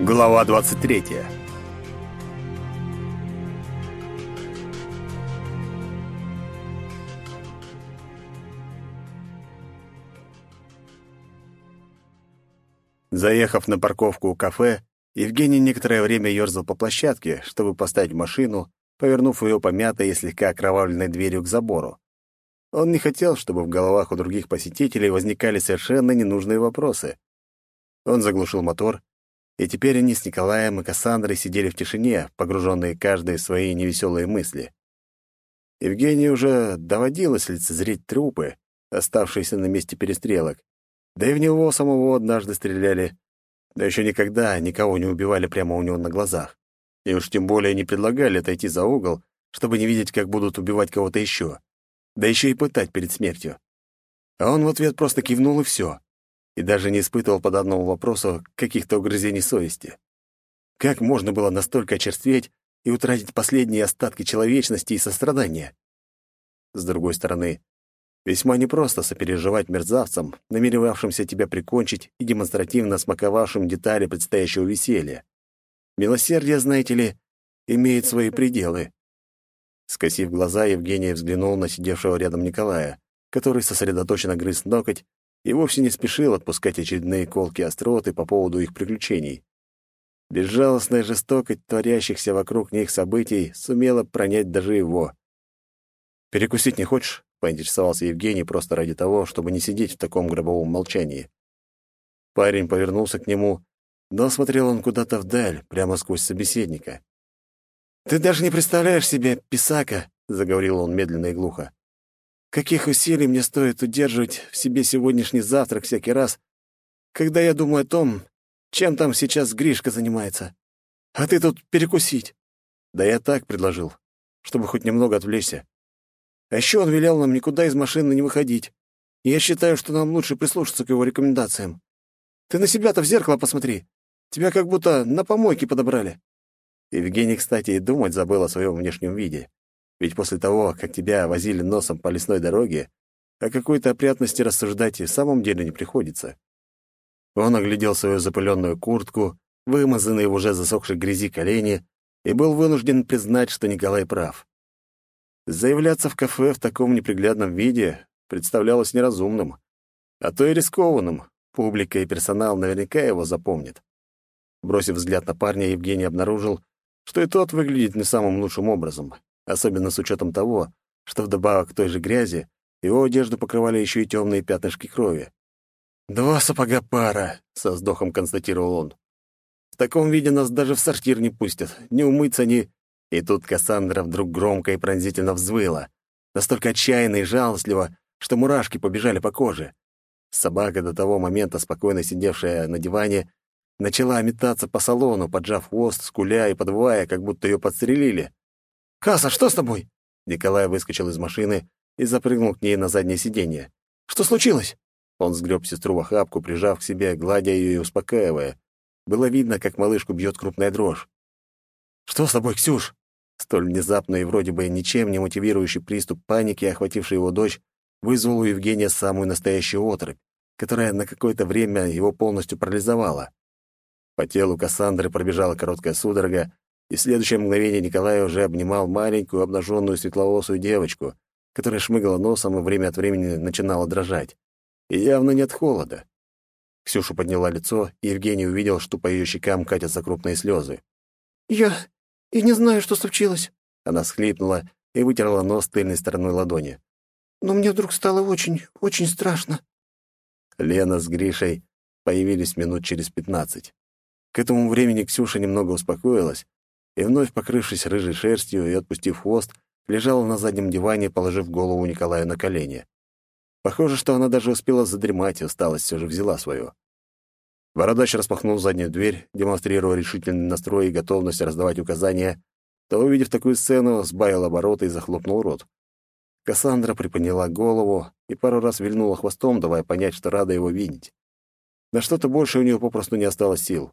Глава 23. Заехав на парковку у кафе, Евгений некоторое время ёрзал по площадке, чтобы поставить машину, повернув ее помятой и слегка окровавленной дверью к забору. Он не хотел, чтобы в головах у других посетителей возникали совершенно ненужные вопросы. Он заглушил мотор, и теперь они с Николаем и Кассандрой сидели в тишине, погруженные каждый в свои невеселые мысли. Евгению уже доводилось лицезреть трупы, оставшиеся на месте перестрелок, да и в него самого однажды стреляли, но еще никогда никого не убивали прямо у него на глазах. И уж тем более не предлагали отойти за угол, чтобы не видеть, как будут убивать кого-то еще. Да еще и пытать перед смертью. А он в ответ просто кивнул и все и даже не испытывал по данному вопросу каких-то угрызений совести. Как можно было настолько очерстветь и утратить последние остатки человечности и сострадания? С другой стороны, весьма непросто сопереживать мерзавцам, намеревавшимся тебя прикончить и демонстративно смаковавшим детали предстоящего веселья. Милосердие, знаете ли, имеет свои пределы. Скосив глаза, Евгений взглянул на сидевшего рядом Николая, который сосредоточенно грыз ноготь и вовсе не спешил отпускать очередные колки остроты по поводу их приключений. Безжалостная жестокость творящихся вокруг них событий сумела пронять даже его. «Перекусить не хочешь?» — поинтересовался Евгений просто ради того, чтобы не сидеть в таком гробовом молчании. Парень повернулся к нему, но смотрел он куда-то вдаль, прямо сквозь собеседника. «Ты даже не представляешь себе, писака!» — заговорил он медленно и глухо. Каких усилий мне стоит удерживать в себе сегодняшний завтрак всякий раз, когда я думаю о том, чем там сейчас Гришка занимается. А ты тут перекусить. Да я так предложил, чтобы хоть немного отвлечься. А еще он велел нам никуда из машины не выходить. Я считаю, что нам лучше прислушаться к его рекомендациям. Ты на себя-то в зеркало посмотри. Тебя как будто на помойке подобрали. Евгений, кстати, и думать забыл о своем внешнем виде. Ведь после того, как тебя возили носом по лесной дороге, о какой-то опрятности рассуждать и в самом деле не приходится. Он оглядел свою запыленную куртку, вымазанные в уже засохшей грязи колени, и был вынужден признать, что Николай прав. Заявляться в кафе в таком неприглядном виде представлялось неразумным, а то и рискованным. Публика и персонал наверняка его запомнят. Бросив взгляд на парня, Евгений обнаружил, что и тот выглядит не самым лучшим образом особенно с учетом того, что вдобавок к той же грязи его одежду покрывали еще и темные пятнышки крови. «Два сапога пара», — со вздохом констатировал он. «В таком виде нас даже в сортир не пустят, не умыться, ни...» И тут Кассандра вдруг громко и пронзительно взвыла, настолько отчаянно и жалостливо, что мурашки побежали по коже. Собака, до того момента спокойно сидевшая на диване, начала метаться по салону, поджав хвост, скуля и подвывая, как будто ее подстрелили. «Касса, что с тобой?» Николай выскочил из машины и запрыгнул к ней на заднее сиденье. «Что случилось?» Он сгреб сестру в охапку, прижав к себе, гладя ее и успокаивая. Было видно, как малышку бьет крупная дрожь. «Что с тобой, Ксюш?» Столь внезапный и вроде бы ничем не мотивирующий приступ паники, охвативший его дочь, вызвал у Евгения самую настоящую отрыбь, которая на какое-то время его полностью парализовала. По телу Кассандры пробежала короткая судорога, и в следующее мгновение Николай уже обнимал маленькую обнаженную светловолосую девочку, которая шмыгала носом и время от времени начинала дрожать. И явно не от холода. Ксюша подняла лицо, и Евгений увидел, что по ее щекам катятся крупные слезы. «Я... и не знаю, что случилось». Она схлипнула и вытерла нос тыльной стороной ладони. «Но мне вдруг стало очень, очень страшно». Лена с Гришей появились минут через пятнадцать. К этому времени Ксюша немного успокоилась и, вновь покрывшись рыжей шерстью и отпустив хвост, лежала на заднем диване, положив голову Николаю на колени. Похоже, что она даже успела задремать, и усталость все же взяла свое. Бородач распахнул заднюю дверь, демонстрируя решительный настрой и готовность раздавать указания, то, увидев такую сцену, сбавил обороты и захлопнул рот. Кассандра приподняла голову и пару раз вильнула хвостом, давая понять, что рада его видеть. На что-то больше у нее попросту не осталось сил.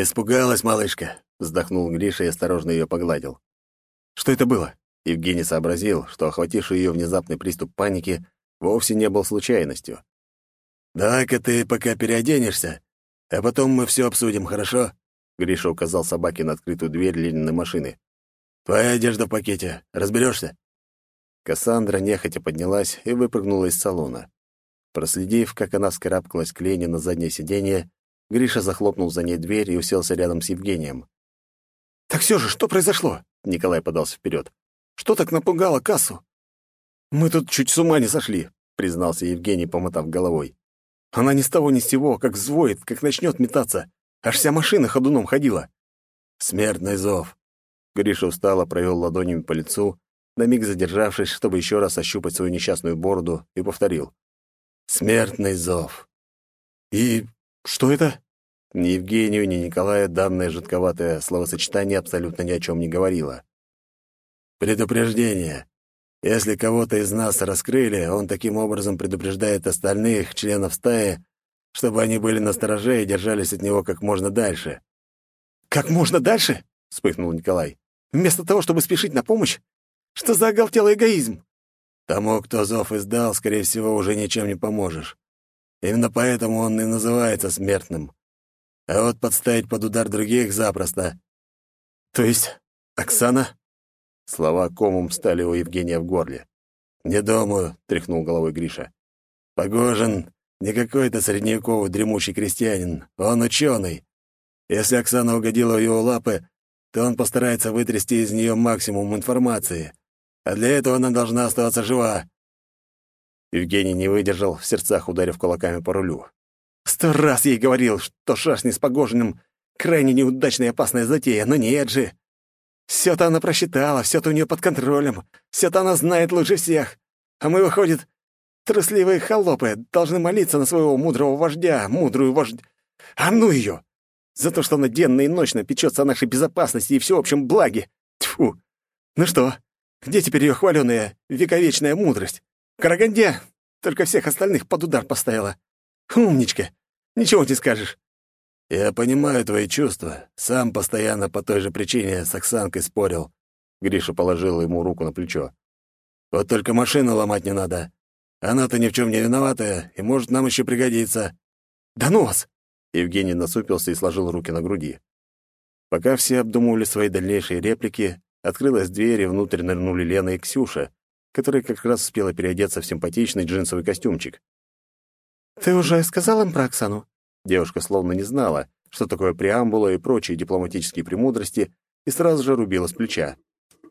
«Испугалась, малышка», — вздохнул Гриша и осторожно ее погладил. «Что это было?» Евгений сообразил, что охвативший ее внезапный приступ паники вовсе не был случайностью. «Давай-ка ты пока переоденешься, А потом мы все обсудим, хорошо?» Гриша указал собаке на открытую дверь Лениной машины. «Твоя одежда в пакете. Разберешься?» Кассандра нехотя поднялась и выпрыгнула из салона. Проследив, как она вскарабкалась к Лене на заднее сиденье, Гриша захлопнул за ней дверь и уселся рядом с Евгением. «Так все же, что произошло?» — Николай подался вперед. «Что так напугало кассу?» «Мы тут чуть с ума не сошли», — признался Евгений, помотав головой. «Она ни с того ни с сего, как взвоет, как начнет метаться. Аж вся машина ходуном ходила». «Смертный зов». Гриша устало провел ладонями по лицу, на миг задержавшись, чтобы еще раз ощупать свою несчастную бороду, и повторил. «Смертный зов». «И что это?» Ни Евгению, ни Николаю данное жутковатое словосочетание абсолютно ни о чем не говорило. «Предупреждение. Если кого-то из нас раскрыли, он таким образом предупреждает остальных членов стаи, чтобы они были настороже и держались от него как можно дальше». «Как можно дальше?» — вспыхнул Николай. «Вместо того, чтобы спешить на помощь? Что за оголтелый эгоизм?» «Тому, кто зов издал, скорее всего, уже ничем не поможешь. Именно поэтому он и называется смертным. А вот подставить под удар других запросто. То есть Оксана? Слова комом стали у Евгения в горле. «Не думаю», — тряхнул головой Гриша. «Погожин не какой-то средневековый дремучий крестьянин, он ученый. Если Оксана угодила в его лапы, то он постарается вытрясти из нее максимум информации. А для этого она должна оставаться жива». Евгений не выдержал, в сердцах ударив кулаками по рулю. Сто раз ей говорил, что шашни с Погожиным — крайне неудачная и опасная затея, но нет же. Все-то она просчитала, все-то у нее под контролем, все-то она знает лучше всех. А мы, выходит, трусливые холопы, должны молиться на своего мудрого вождя, мудрую вождь... А ну ее! За то, что она денно и ночно печется о нашей безопасности и всеобщем благе. Тьфу! Ну что, где теперь ее хваленая вековечная мудрость? Караганде только всех остальных под удар поставила. Умничка! Ничего не скажешь». «Я понимаю твои чувства. Сам постоянно по той же причине с Оксанкой спорил». Гриша положил ему руку на плечо. «Вот только машину ломать не надо. Она-то ни в чем не виноватая, и может нам еще пригодиться». «Да ну вас!» Евгений насупился и сложил руки на груди. Пока все обдумывали свои дальнейшие реплики, открылась дверь, и внутрь нырнули Лена и Ксюша, которая как раз успела переодеться в симпатичный джинсовый костюмчик. «Ты уже сказал им про Оксану?» Девушка словно не знала, что такое преамбула и прочие дипломатические премудрости, и сразу же рубила с плеча.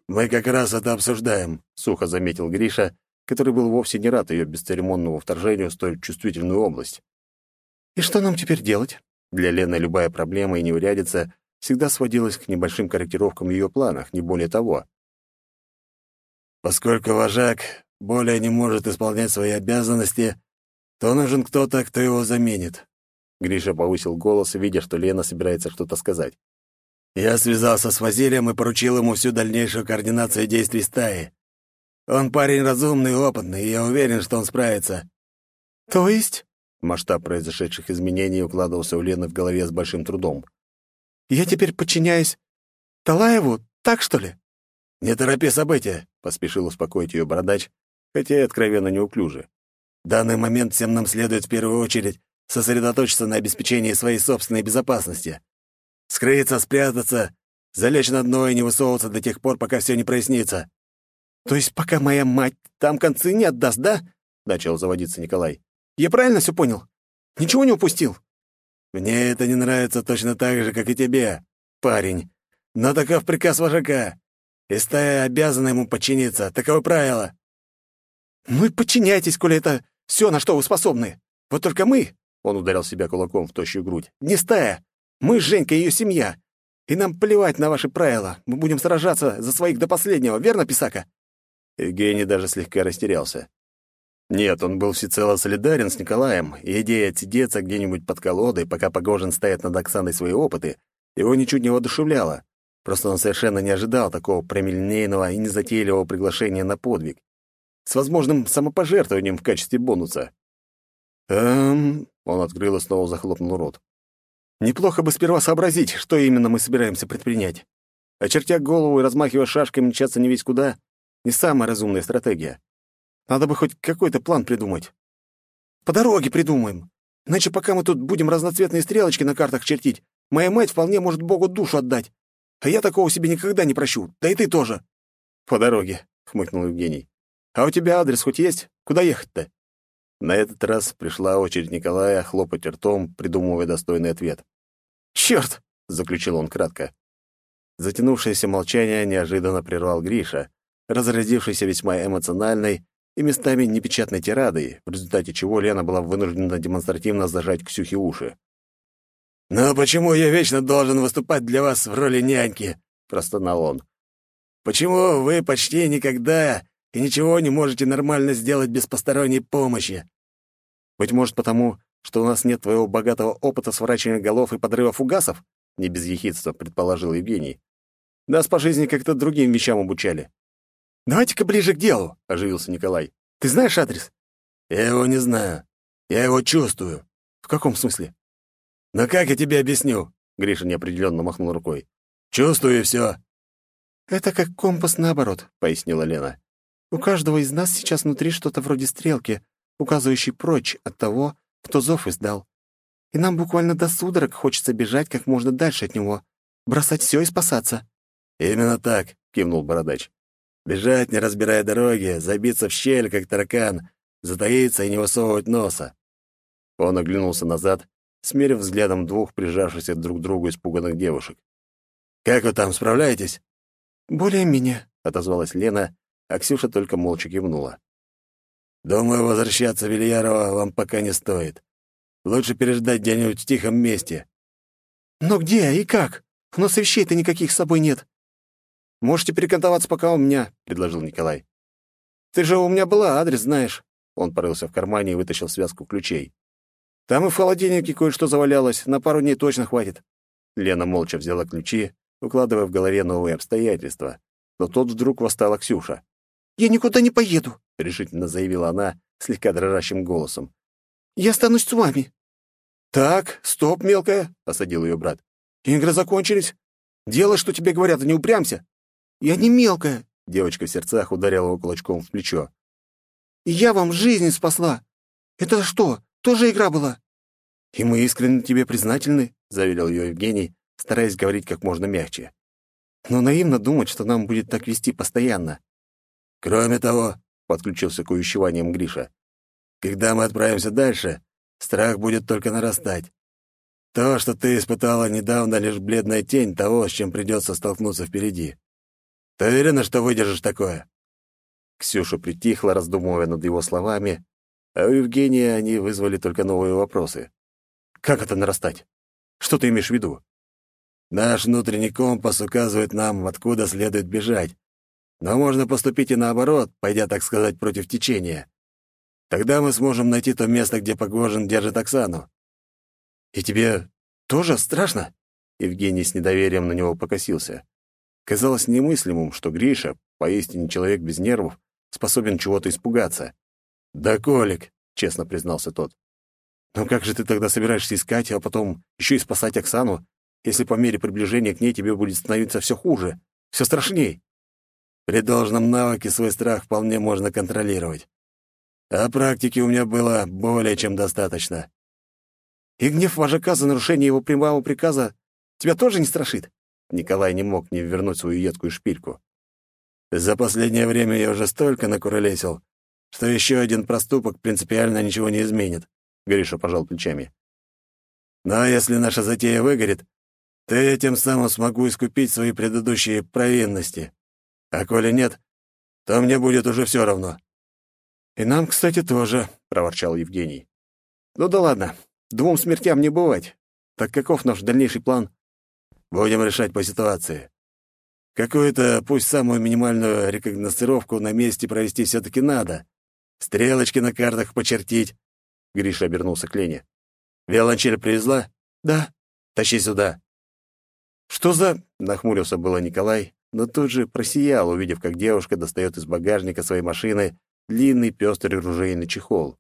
«Мы как раз это обсуждаем», — сухо заметил Гриша, который был вовсе не рад ее бесцеремонному вторжению в столь чувствительную область. «И что нам теперь делать?» Для Лены любая проблема и неурядица всегда сводилась к небольшим корректировкам в ее планах, не более того. Поскольку вожак более не может исполнять свои обязанности, то нужен кто-то, кто его заменит». Гриша повысил голос, видя, что Лена собирается что-то сказать. «Я связался с Вазилием и поручил ему всю дальнейшую координацию действий стаи. Он парень разумный и опытный, и я уверен, что он справится». «То есть?» Масштаб произошедших изменений укладывался у Лены в голове с большим трудом. «Я теперь подчиняюсь Талаеву, так что ли?» «Не торопи события», — поспешил успокоить ее бородач, хотя и откровенно неуклюже. В данный момент всем нам следует в первую очередь сосредоточиться на обеспечении своей собственной безопасности. Скрыться, спрятаться, залечь на дно и не высовываться до тех пор, пока все не прояснится. То есть пока моя мать там концы не отдаст, да? Начал заводиться Николай. Я правильно все понял? Ничего не упустил? Мне это не нравится точно так же, как и тебе, парень. Но таков приказ вожака. И стая обязана ему подчиниться. Таково правило. Ну и подчиняйтесь, коли это все, на что вы способны. Вот только мы, — он ударил себя кулаком в тощую грудь, — не стая. Мы с Женькой ее семья. И нам плевать на ваши правила. Мы будем сражаться за своих до последнего, верно, Писака?» Евгений даже слегка растерялся. Нет, он был всецело солидарен с Николаем, и идея отсидеться где-нибудь под колодой, пока Погожин ставит над Оксаной свои опыты, его ничуть не воодушевляла. Просто он совершенно не ожидал такого промельнейного и незатейливого приглашения на подвиг с возможным самопожертвованием в качестве бонуса. «Эм...» — он открыл и снова захлопнул рот. «Неплохо бы сперва сообразить, что именно мы собираемся предпринять. Очертя голову и размахивая шашкой мчаться не весь куда — не самая разумная стратегия. Надо бы хоть какой-то план придумать. По дороге придумаем. Иначе пока мы тут будем разноцветные стрелочки на картах чертить, моя мать вполне может Богу душу отдать. А я такого себе никогда не прощу, да и ты тоже». «По дороге», — хмыкнул Евгений. «А у тебя адрес хоть есть? Куда ехать-то?» На этот раз пришла очередь Николая хлопать ртом, придумывая достойный ответ. «Чёрт!» — заключил он кратко. Затянувшееся молчание неожиданно прервал Гриша, разразившийся весьма эмоциональной и местами непечатной тирадой, в результате чего Лена была вынуждена демонстративно зажать Ксюхе уши. «Но почему я вечно должен выступать для вас в роли няньки?» — простонал он. «Почему вы почти никогда и ничего не можете нормально сделать без посторонней помощи?» «Быть может, потому, что у нас нет твоего богатого опыта сворачивания голов и подрыва фугасов?» — не без ехидства предположил Евгений. «Нас по жизни как-то другим вещам обучали». «Давайте-ка ближе к делу», — оживился Николай. «Ты знаешь адрес?» «Я его не знаю. Я его чувствую». «В каком смысле?» «Но как я тебе объясню?» — Гриша неопределенно махнул рукой. «Чувствую все». «Это как компас наоборот», — пояснила Лена. «У каждого из нас сейчас внутри что-то вроде стрелки, указывающей прочь от того, кто зов издал. И нам буквально до судорог хочется бежать как можно дальше от него, бросать все и спасаться». «Именно так», — кивнул Бородач. «Бежать, не разбирая дороги, забиться в щель, как таракан, затаиться и не высовывать носа». Он оглянулся назад, смерив взглядом двух прижавшихся друг к другу испуганных девушек. «Как вы там, справляетесь?» «Более-менее», — отозвалась Лена, а Ксюша только молча кивнула. «Думаю, возвращаться в Ильярова вам пока не стоит. Лучше переждать где-нибудь в тихом месте». «Но где и как? У нас вещей-то никаких с собой нет». «Можете перекантоваться пока у меня», — предложил Николай. «Ты же у меня была, адрес знаешь». Он порылся в кармане и вытащил связку ключей. Там и в холодильнике кое-что завалялось, на пару дней точно хватит». Лена молча взяла ключи, укладывая в голове новые обстоятельства. Но тут вдруг восстала Ксюша. «Я никуда не поеду», — решительно заявила она слегка дрожащим голосом. «Я останусь с вами». «Так, стоп, мелкая», — осадил ее брат. «Игры закончились. Делай, что тебе говорят, и не упрямся». «Я не мелкая», — девочка в сердцах ударила его кулачком в плечо. «Я вам жизнь спасла. Это что, тоже игра была». «И мы искренне тебе признательны», — заверил ее Евгений, стараясь говорить как можно мягче. «Но наивно думать, что нам будет так вести постоянно». «Кроме того», — подключился к увещеваниям Гриша, «когда мы отправимся дальше, страх будет только нарастать. То, что ты испытала недавно, лишь бледная тень того, с чем придется столкнуться впереди. Ты уверена, что выдержишь такое?» Ксюша притихла, раздумывая над его словами, а у Евгения они вызвали только новые вопросы. «Как это нарастать? Что ты имеешь в виду?» «Наш внутренний компас указывает нам, откуда следует бежать. Но можно поступить и наоборот, пойдя, так сказать, против течения. Тогда мы сможем найти то место, где Погожин держит Оксану». «И тебе тоже страшно?» Евгений с недоверием на него покосился. Казалось немыслимым, что Гриша, поистине человек без нервов, способен чего-то испугаться. «Да, Колик», — честно признался тот. «Но как же ты тогда собираешься искать, а потом еще и спасать Оксану, если по мере приближения к ней тебе будет становиться все хуже, все страшней?» «При должном навыке свой страх вполне можно контролировать. А практики у меня было более чем достаточно». «И гнев вожака за нарушение его прямого приказа тебя тоже не страшит?» Николай не мог не вернуть свою едкую шпильку. «За последнее время я уже столько накуролесил, что еще один проступок принципиально ничего не изменит», — Гриша пожал плечами. «Но если наша затея выгорит, то я тем самым смогу искупить свои предыдущие провинности. А коли нет, то мне будет уже все равно». «И нам, кстати, тоже», — проворчал Евгений. «Ну да ладно, двум смертям не бывать. Так каков наш дальнейший план?» «Будем решать по ситуации. Какую-то, пусть самую минимальную рекогносцировку на месте провести все таки надо. Стрелочки на картах почертить. Гриша обернулся к Лене. Виолончель привезла? Да. Тащи сюда. Что за... Нахмурился было Николай, но тут же просиял, увидев, как девушка достает из багажника своей машины длинный пестрый ружейный чехол.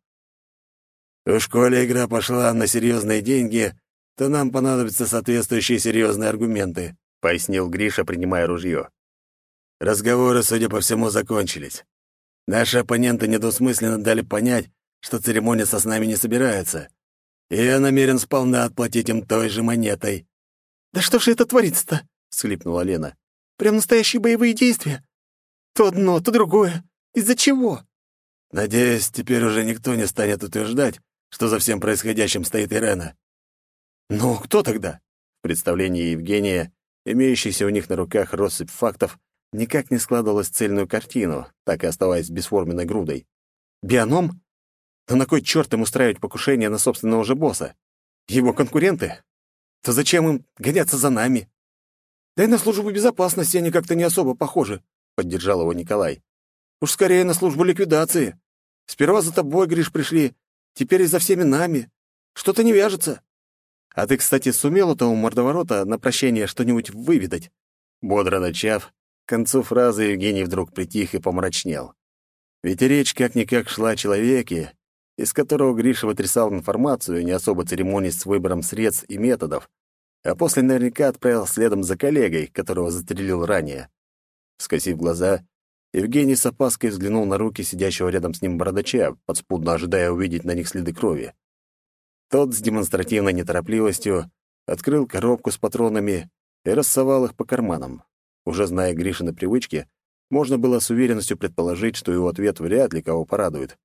В школе игра пошла на серьезные деньги, то нам понадобятся соответствующие серьезные аргументы, пояснил Гриша, принимая ружье. Разговоры, судя по всему, закончились. Наши оппоненты недвусмысленно дали понять, что церемониться с нами не собираются. и я намерен сполна отплатить им той же монетой». «Да что же это творится-то?» — схлипнула Лена. «Прям настоящие боевые действия. То одно, то другое. Из-за чего?» «Надеюсь, теперь уже никто не станет утверждать, что за всем происходящим стоит Ирена». «Ну, кто тогда?» В представлении Евгения, имеющейся у них на руках россыпь фактов, никак не складывалась цельную картину, так и оставаясь бесформенной грудой. «Бионом? Да на кой черт им устраивать покушение на собственного же босса? Его конкуренты? То зачем им гоняться за нами?» «Да и на службу безопасности они как-то не особо похожи», — поддержал его Николай. «Уж скорее на службу ликвидации. Сперва за тобой, Гриш, пришли, теперь и за всеми нами. Что-то не вяжется». «А ты, кстати, сумел у того мордоворота на прощение что-нибудь выведать?» Бодро начав, к концу фразы Евгений вдруг притих и помрачнел. Ведь речь как-никак шла о человеке, из которого Гриша вытрясал информацию, не особо церемонясь с выбором средств и методов, а после наверняка отправил следом за коллегой, которого застрелил ранее. Скосив глаза, Евгений с опаской взглянул на руки сидящего рядом с ним бородача, подспудно ожидая увидеть на них следы крови. Тот с демонстративной неторопливостью открыл коробку с патронами и рассовал их по карманам. Уже зная Гришины привычки, можно было с уверенностью предположить, что его ответ вряд ли кого порадует.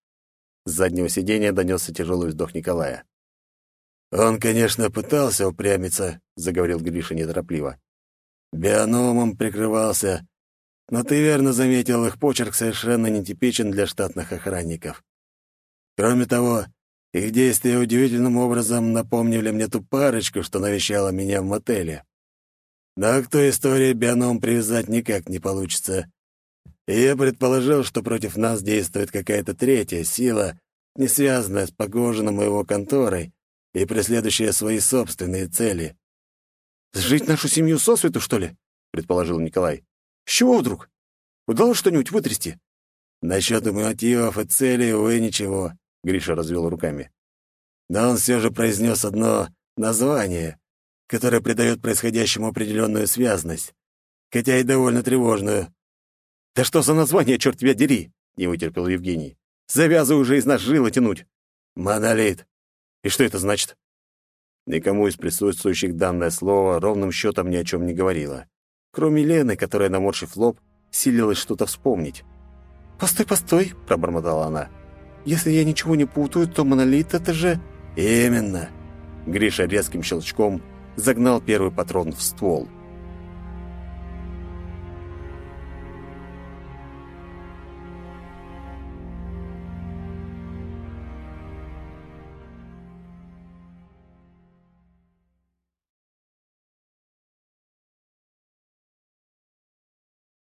С заднего сиденья донесся тяжелый вздох Николая. «Он, конечно, пытался упрямиться», — заговорил Гриша неторопливо. «Биономом прикрывался, но ты верно заметил, их почерк совершенно нетипичен для штатных охранников. Кроме того, их действия удивительным образом напомнили мне ту парочку, что навещала меня в мотеле. Но к той истории бионом привязать никак не получится. Я предположил, что против нас действует какая-то третья сила, не связанная с Погожиным и его конторой и преследующая свои собственные цели. «Сжить нашу семью сосвету, что ли?» — предположил Николай. «С чего вдруг? Удалось что-нибудь вытрясти?» «Насчет мотивов и целей, увы, ничего. Гриша развел руками. Но он все же произнес одно название, которое придает происходящему определенную связность, хотя и довольно тревожную. «Да что за название, черт тебя дери!» — не вытерпел Евгений. «Завязывай уже из нас жилы тянуть!» «Монолит!» «И что это значит?» Никому из присутствующих данное слово ровным счетом ни о чем не говорило. Кроме Лены, которая, наморщив лоб, силилась что-то вспомнить. «Постой, постой!» — пробормотала она. Если я ничего не путаю, то монолит — это же...» «Именно!» Гриша резким щелчком загнал первый патрон в ствол —